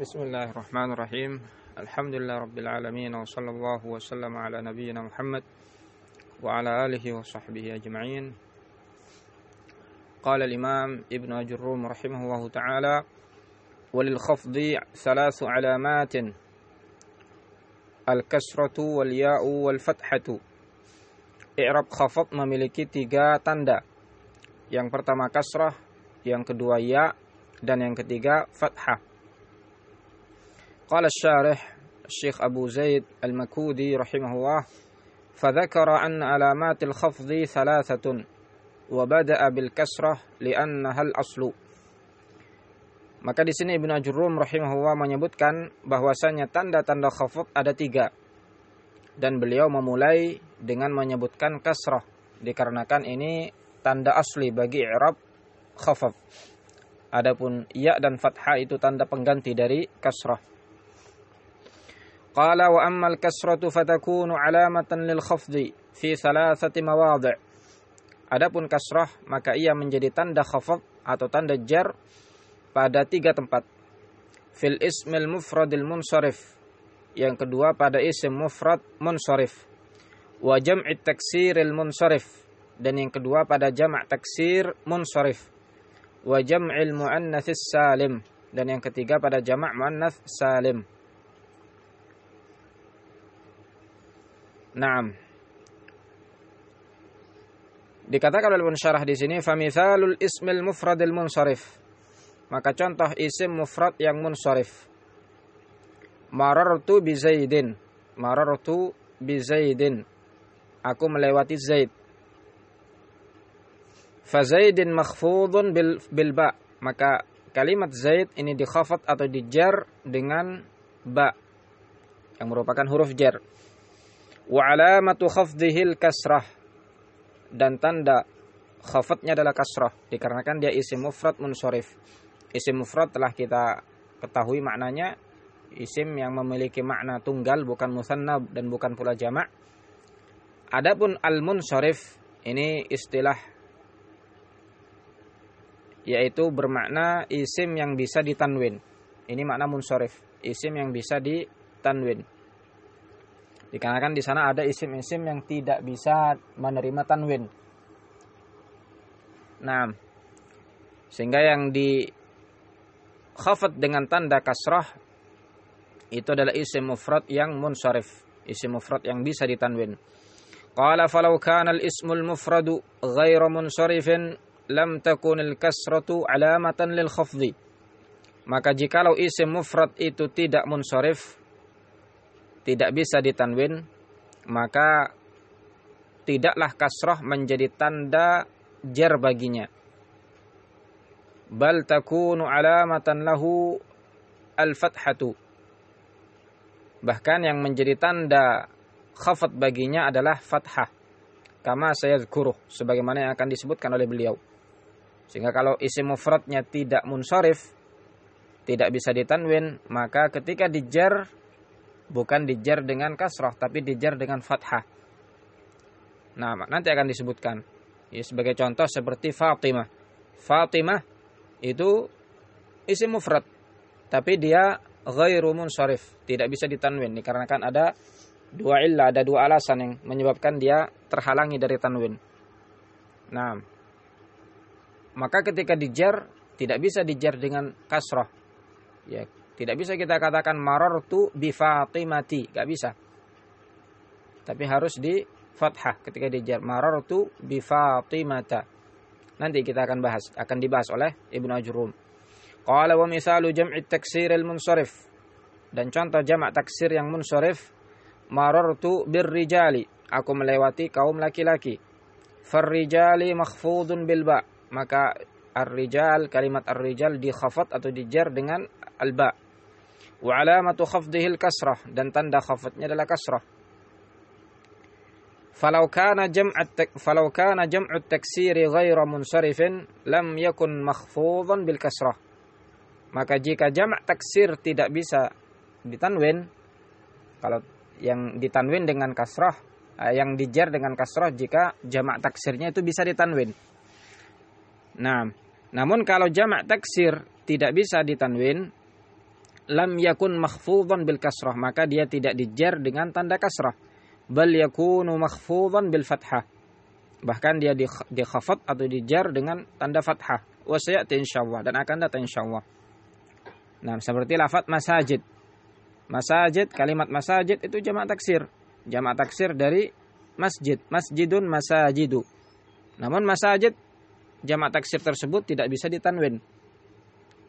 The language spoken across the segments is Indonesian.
بسم الله الرحمن الرحيم الحمد لله رب العالمين وصلى الله وسلم على نبينا محمد وعلى آله وصحبه أجمعين قال الإمام ابن أجروم رحمه الله تعالى وللخفض ثلاث علامات الكسرة والياء والفتحة i'rab khafad memiliki tiga tanda. Yang pertama kasrah, yang kedua ya, dan yang ketiga fathah. Qala syarih Syekh Abu Zaid Al-Makudi rahimahullah فذكر أن علامات الخفض ثلاثة وبدأ بالكسرة لأنها الأصل maka di sini Ibnu Ajurrum rahimahullah menyebutkan bahwasanya tanda-tanda khafd ada tiga dan beliau memulai dengan menyebutkan kasrah dikarenakan ini tanda asli bagi i'rab khafaf. Adapun ya dan fathah itu tanda pengganti dari kasrah. Ammal kasratu fatakunu alamatan lil khafdi fi thalathati mawadhi'. Adapun kasrah maka ia menjadi tanda khafaf atau tanda jar pada tiga tempat. Fil ismil mufradil munsharif yang kedua pada isim mufrad munsharif. Wa jam'i taksiril munsharif. Dan yang kedua pada jama' taksir munsharif. Wa jam'il muannatsis salim. Dan yang ketiga pada jama' muannats salim. Naam. Dikatakan oleh pensyarah di sini famithalul ismil mufradil munsharif. Maka contoh isim mufrad yang munsharif marartu bi Zaidin. Marartu bi Zaidin. Aku melewati Zaid. Fa Zaidin makhfudun bil, bil ba. Maka kalimat Zaid ini dikhafat atau dijar dengan ba yang merupakan huruf jar. Wa alamatu khafdihil kasrah. Dan tanda khafatnya adalah kasrah dikarenakan dia isim mufrad munsorif. Isim mufrad telah kita ketahui maknanya isim yang memiliki makna tunggal bukan musanna dan bukan pula jamak. Adapun al-munsharif ini istilah yaitu bermakna isim yang bisa ditanwin. Ini makna munsharif, isim yang bisa ditanwin. Dikarenakan di sana ada isim-isim yang tidak bisa menerima tanwin. Nah, sehingga yang di khafat dengan tanda kasrah itu adalah isim mufrad yang munsharif, isim mufrad yang bisa ditanwin. Qala falau kana al-ismul mufradu ghairu munsharifin lam takun al-kasratu alamatan lil khafdi. Maka jikalau isim mufrad itu tidak munsharif, tidak bisa ditanwin, maka tidaklah kasrah menjadi tanda jar baginya. Bal takunu alamatan lahu al-fathatu Bahkan yang menjadi tanda khafat baginya adalah fathah. Kama saya kuruh. Sebagaimana yang akan disebutkan oleh beliau. Sehingga kalau isim mufradnya tidak munsharif. Tidak bisa ditanwin. Maka ketika dijar. Bukan dijar dengan kasrah. Tapi dijar dengan fathah. Nah nanti akan disebutkan. Ya, sebagai contoh seperti Fatimah. Fatimah itu isim mufrad. Tapi dia ghairu munsharif, tidak bisa ditanwin dikarenakan ada dua illah, ada dua alasan yang menyebabkan dia terhalangi dari tanwin. Nah, maka ketika dijar tidak bisa dijar dengan kasrah. Ya, tidak bisa kita katakan marartu bi Fatimati, enggak bisa. Tapi harus di fathah ketika dijar marartu bi Fatimata. Nanti kita akan bahas, akan dibahas oleh Ibnu Ajrum. Qala wa misalu jam'i taksir al-munsharif. Dan contoh jamak taksir yang munsharif marartu birrijali. Aku melewati kaum laki-laki. Farrijali makhfudun bil ba. Maka ar-rijal kalimat ar-rijal dikhafat atau dijar dengan al-ba. Wa alamatu khafdihi al-kasrah dan tanda khafatnya adalah kasrah. Falau kana jam'at falau kana jam'u taksiri ghairu munsharifin lam yakun makhfudan bil kasrah maka jika jamak taksir tidak bisa ditanwin, kalau yang ditanwin dengan kasrah, yang dijar dengan kasrah jika jamak taksirnya itu bisa ditanwin. Nah, namun kalau jamak taksir tidak bisa ditanwin, lam yakun makhfudhan bil kasrah. Maka dia tidak dijer dengan tanda kasrah. Bal yakunu makhfudhan bil fathah. Bahkan dia di, di khafat atau dijar dengan tanda fathah. Wasayati insyaallah dan akan datang insyaallah. Nah seperti lafat masajid. Masajid kalimat masajid itu jamak taksir. Jamak taksir dari masjid. Masjidun masajidu. Namun masajid jamak taksir tersebut tidak bisa ditanwin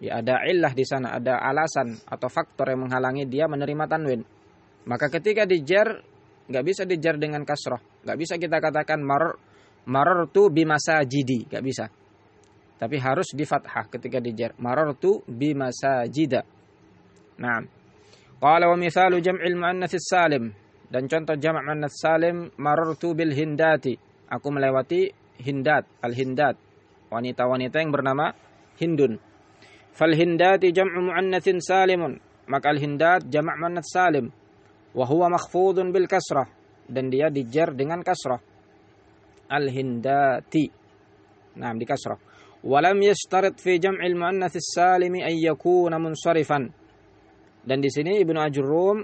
ya ada illah di sana, ada alasan atau faktor yang menghalangi dia menerima tanwin. Maka ketika dijar nggak bisa dijar dengan kasroh, nggak bisa kita katakan mar maror tu bimasajidi, nggak bisa. Tapi harus di fathah ketika dijar. Maror tu bimasajida. Nah, qala wa mithalu jam'il muannats salim dan contoh jamak muannats salim marartu bil hindati. Aku melewati hindat, al hindat. Wanita-wanita yang bernama Hindun. Fal hindati jam'u muannatsin salimun. Maka al hindat jamak muannats salim. Huwa makhfudun bil kasrah dan dia dijar dengan kasrah. Al hindati. Nah, di kasrah. Walam yashtarit fi salimi. Dan di sini Ibnu Ajurrum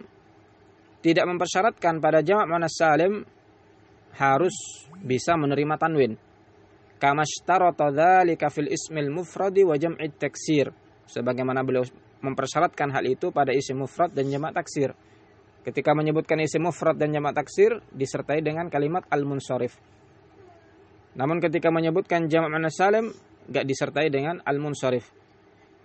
tidak mempersyaratkan pada jamak muannats salim harus bisa menerima tanwin kama ishtarata dzalika fil ismil mufradi wa jam'i taksir. Sebagaimana beliau mempersyaratkan hal itu pada isim mufrad dan jamak taksir. Ketika menyebutkan isim mufrad dan jamak taksir disertai dengan kalimat al munsharif namun ketika menyebutkan jamak muannas salim enggak disertai dengan al munsharif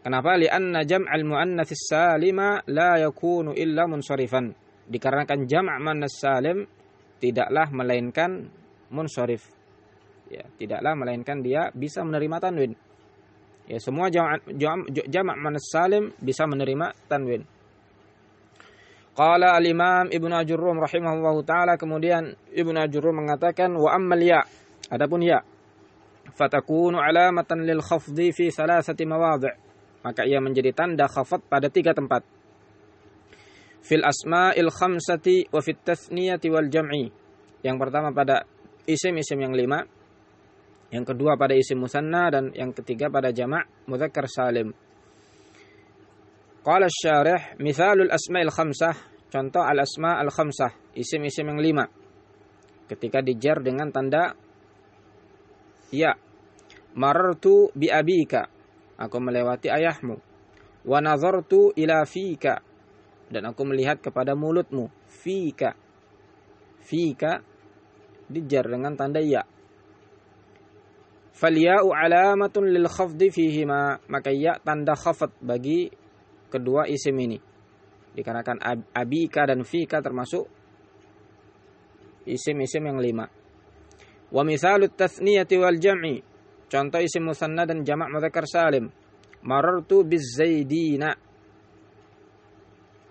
kenapa? Li'anna jam'al muannats salima la yakunu illa munsharifan. Dikarenakan jamak muannas salim tidaklah melainkan munsharif ya tidaklah melainkan dia bisa menerima tanwin. Ya semua jamak jamak manas salim bisa menerima tanwin. Qala al-Imam Ibnu Ajurrum rahimahullahu taala kemudian Ibnu Ajurrum mengatakan wa ammal ya. Adapun ya fatakunu alamatan lil khafdi fi thalathati mawadhi' maka ia menjadi tanda khafat pada tiga tempat. Fil asma'il khamsati wa fit tathniyati wal jam'i. Yang pertama pada isim-isim yang lima yang kedua pada isim musanna dan yang ketiga pada jamak mudzakkar salim. Qala syarih mithalul asma'il khamsah. Contoh al asma al khamsah isim-isim yang lima. Ketika dijar dengan tanda ya marartu bi abika. Aku melewati ayahmu. Wa nazartu ila fika. Dan aku melihat kepada mulutmu fika. Fika dijar dengan tanda ya Falya'u alamatun lil khafdi fihima. Maka ya tanda khafat bagi kedua isim ini. Dikarenakan abika dan fika termasuk isim-isim yang lima. Wa misalut tathniyati wal jam'i. Contoh isim musanna dan jamak mudzakkar salim. Marartu biz zaidina.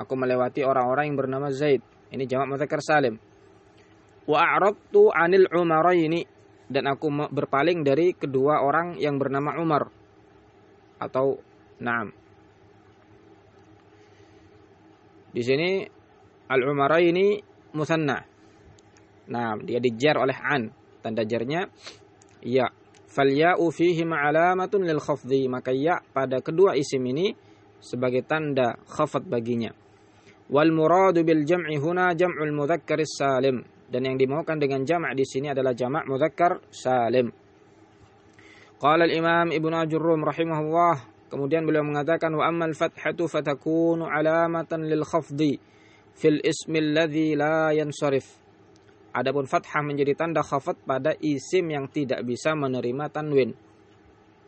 Aku melewati orang-orang yang bernama Zaid. Ini jamak mudzakkar salim. Wa a'radtu 'anil umaraini dan aku berpaling dari kedua orang yang bernama Umar atau Naam. Di sini al-umara ini musanna. Nah, dia dijar oleh an. Tanda jarnya ya. Fal ya'u fihi ma'alamatun lil khafdhi. Maka ya pada kedua isim ini sebagai tanda khafat baginya. Wal muradu bil jam'i huna jam'ul mudzakkaris salim dan yang dimaukan dengan jamak di sini adalah jamak mudzakkar salim. Qala al-Imam Ibnu Ajurrum rahimahullah kemudian beliau mengatakan wa ammal fathatu fatakunu alamatan lil khafdi fil ismi alladhi la yansarif. Adapun fathah menjadi tanda khafat pada isim yang tidak bisa menerima tanwin.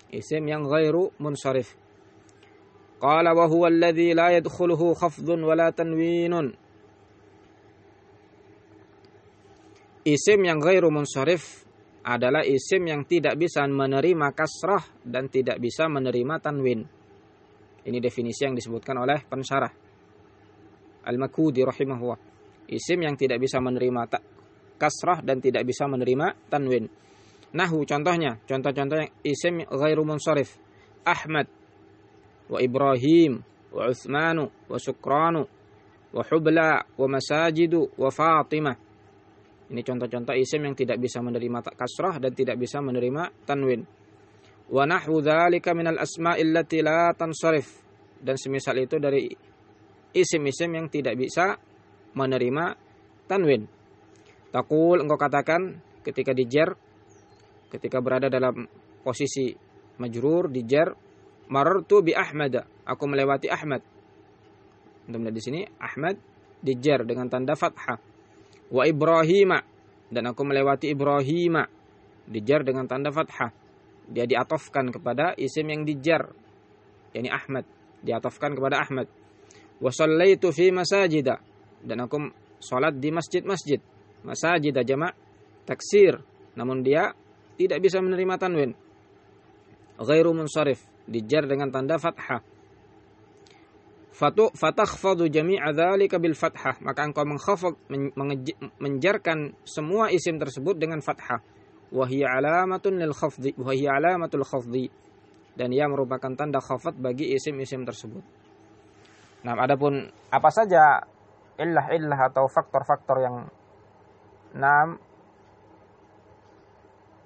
Isim yang ghairu munsharif. Qala wa huwa alladhi la yadkhuluhu khafdun wa la tanwinun Isim yang ghairu munsharif adalah isim yang tidak bisa menerima kasrah dan tidak bisa menerima tanwin. Ini definisi yang disebutkan oleh pensyarah Al-Makudi rahimahullah. Isim yang tidak bisa menerima kasrah dan tidak bisa menerima tanwin. Nahu contohnya, contoh-contoh yang isim ghairu munsharif. Ahmad wa Ibrahim wa Uthmanu wa Sukranu wa Hubla wa Masajidu wa Fatimah ini contoh-contoh isim yang tidak bisa menerima kasrah dan tidak bisa menerima tanwin. Wa nahwu dzalika minal asma'il lati la tansarif. Dan semisal itu dari isim-isim yang tidak bisa menerima tanwin. Takul engkau katakan ketika dijer ketika berada dalam posisi majrur dijer marartu bi Ahmad aku melewati Ahmad. Melihat di sini Ahmad dijer dengan tanda fathah. Wa Ibrahim dan aku melewati Ibrahim dijer dengan tanda fathah. Dia diatofkan kepada isim yang dijer yakni Ahmad. Diatofkan kepada Ahmad. Wa sallaitu fi masajida. Dan aku salat di masjid-masjid. Masajid jamak taksir. Namun dia tidak bisa menerima tanwin. Ghairu munsharif dijar dengan tanda fathah fatu fatakhfadu jami'a dzalika bil fathah maka engkau mengkhafad menjarkan semua isim tersebut dengan fathah wa hiya alamatun lil khafdi wa hiya alamatul khafdi dan ia merupakan tanda khafat bagi isim-isim tersebut. Nah, adapun apa saja illah-illah atau faktor-faktor yang Naam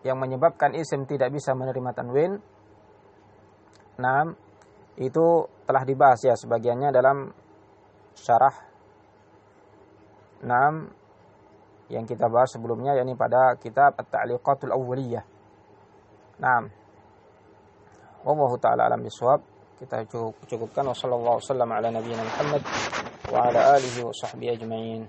yang menyebabkan isim tidak bisa menerima tanwin. Naam itu telah dibahas ya sebagiannya dalam syarah Naam yang kita bahas sebelumnya yakni pada kitab At-Ta'liqatul Awwaliyah. Naam. Wallahu taala alam bisawab. Kita cukupkan wasallallahu wasallam ala nabiyina Muhammad wa ala alihi wa sahbihi ajma'in.